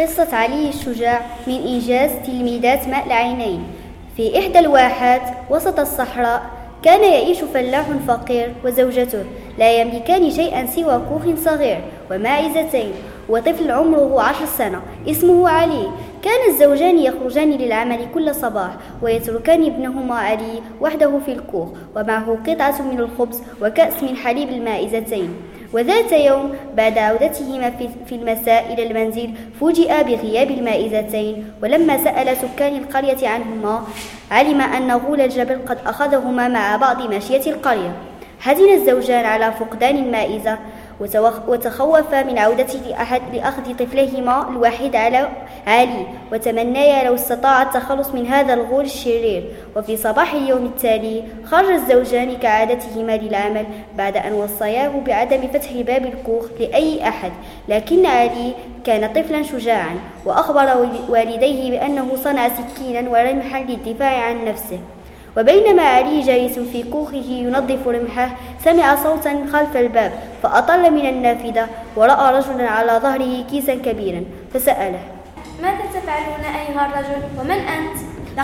قصة علي الشجاع من إنجاز تلميذات ماء العينين. في إحدى الواحات وسط الصحراء كان يعيش فلاح فقير وزوجته لا يملكان شيئا سوى كوخ صغير وماعزتين وطفل عمره عشر سنة اسمه علي. كان الزوجان يخرجان للعمل كل صباح ويتركان ابنهما علي وحده في الكوخ ومعه قطعة من الخبز وكأس من حليب المائزتين. وذات يوم بعد عودتهما في المساء إلى المنزل فوجئ بغياب المائزتين. ولما سأل سكان القرية عنهما علم أن غول الجبل قد أخذهما مع بعض ماشية القرية. حزن الزوجان على فقدان المائزة وتخوف من عودة لأحد لأخذ طفلهما الوحيد على علي وتمنيا لو استطاع التخلص من هذا الغول الشرير. وفي صباح اليوم التالي خرج الزوجان كعادتهما للعمل بعد أن وصياه بعدم فتح باب الكوخ لأي أحد. لكن علي كان طفلا شجاعا وأخبر والديه بأنه صنع سكينا ورمحا للدفاع عن نفسه. وبينما علي جالس في كوخه ينظف رمحه سمع صوتا خلف الباب فأطل من النافذة ورأى رجلا على ظهره كيسا كبيرا فسأله ماذا تفعلون أيها الرجل ومن أنت؟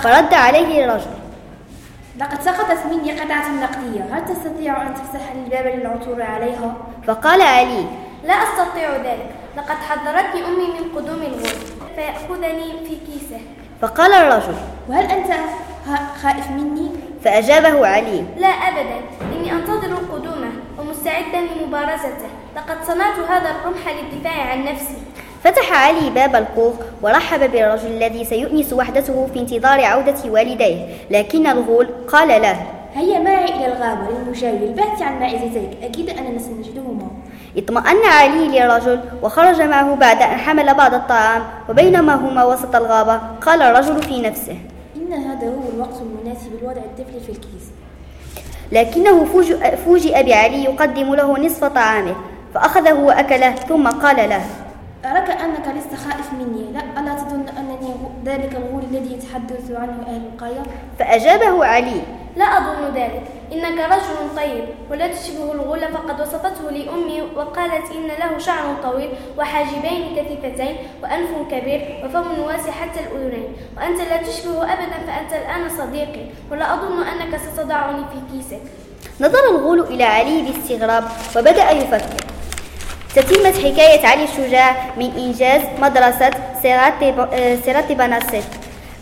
فرد عليه الرجل لقد سقطت مني قطعة نقدية هل تستطيع أن تفتح لي الباب للعثور عليها؟ فقال علي لا أستطيع ذلك لقد حذرتني أمي من قدوم الغول فيأخذني في كيسه فقال الرجل وهل أنت خائف مني؟ فأجابه علي. لا أبدا. إني أنتظر قدومه ومستعدا لمبارزته. لقد صنعت هذا الرمح للدفاع عن نفسي. فتح علي باب الكوخ ورحب بالرجل الذي سيؤنس وحدته في انتظار عودة والديه. لكن الغول قال له هيا معي إلى الغابة للمشاوي البحث عن مائزتيك أكيد أننا سنجدهما. اطمأن علي للرجل وخرج معه بعد أن حمل بعض الطعام وبينما هما وسط الغابة قال الرجل في نفسه. إن هذا هو الوقت المناسب لوضع الطفل في الكيس. لكنه فوجئ, فوجئ بعلي يقدم له نصف طعامه فأخذه وأكله ثم قال له أراك أنك لست خائف مني. لا ألا تظن أنني ذلك الغول الذي يتحدث عنه أهل القرية فأجابه علي لا أظن ذلك. إنك رجل طيب ولا تشبه الغول فقد وصفته لي أمي وقالت إن له شعر طويل وحاجبين كثيفتين وأنف كبير وفم واسع حتى الأذنين وأنت لا تشبه أبدا فأنت الآن صديقي ولا أظن أنك ستضعني في كيسك. نظر الغول إلى علي باستغراب وبدأ يفكر. تتمت حكاية علي الشجاع من إنجاز مدرسة سيراتي بناسيت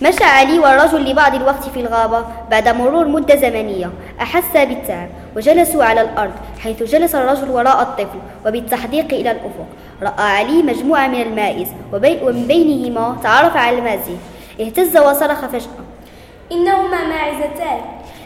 مشى علي والرجل لبعض الوقت في الغابة بعد مرور مدة زمنية. أحس بالتعب وجلسوا على الأرض حيث جلس الرجل وراء الطفل وبالتحديق إلى الأفق. رأى علي مجموعة من المائز ومن بينهما تعرف على المازي اهتز وصرخ فجأة. إنهما ماعزتان.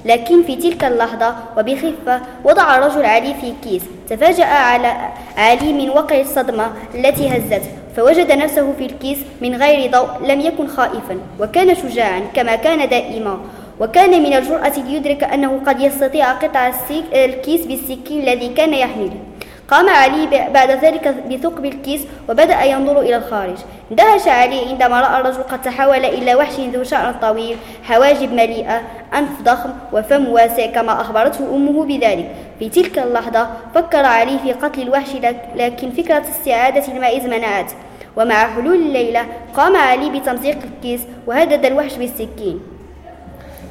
لكن في تلك اللحظة وبخفة وضع الرجل علي في كيس. تفاجأ على علي من وقع الصدمة التي هزته. فوجد نفسه في الكيس من غير ضوء لم يكن خائفا وكان شجاعا كما كان دائما. وكان من الجرأة ليدرك أنه قد يستطيع قطع الكيس بالسكين الذي كان يحمله. قام علي بعد ذلك بثقب الكيس وبدأ ينظر إلى الخارج. اندهش علي عندما رأى الرجل قد تحول إلى وحش ذو شعر طويل حواجب مليئة أنف ضخم وفم واسع كما أخبرته أمه بذلك. في تلك اللحظة فكر علي في قتل الوحش لكن فكرة استعادة المائز منعته ومع حلول الليلة قام علي بتمزيق الكيس وهدد الوحش بالسكين.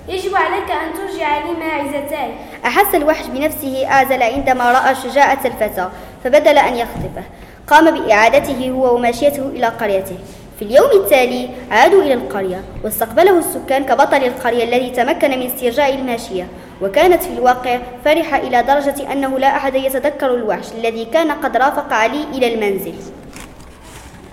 يجب عليك أن ترجع لي ماعزتاي أحس الوحش بنفسه أعزل عندما رأى شجاعة الفتى فبدل أن يخطفه قام بإعادته هو وماشيته إلى قريته. في اليوم التالي عادوا إلى القرية واستقبله السكان كبطل القرية الذي تمكن من استرجاع الماشية. وكانت في الواقع فرحة إلى درجة أنه لا أحد يتذكر الوحش الذي كان قد رافق علي إلى المنزل.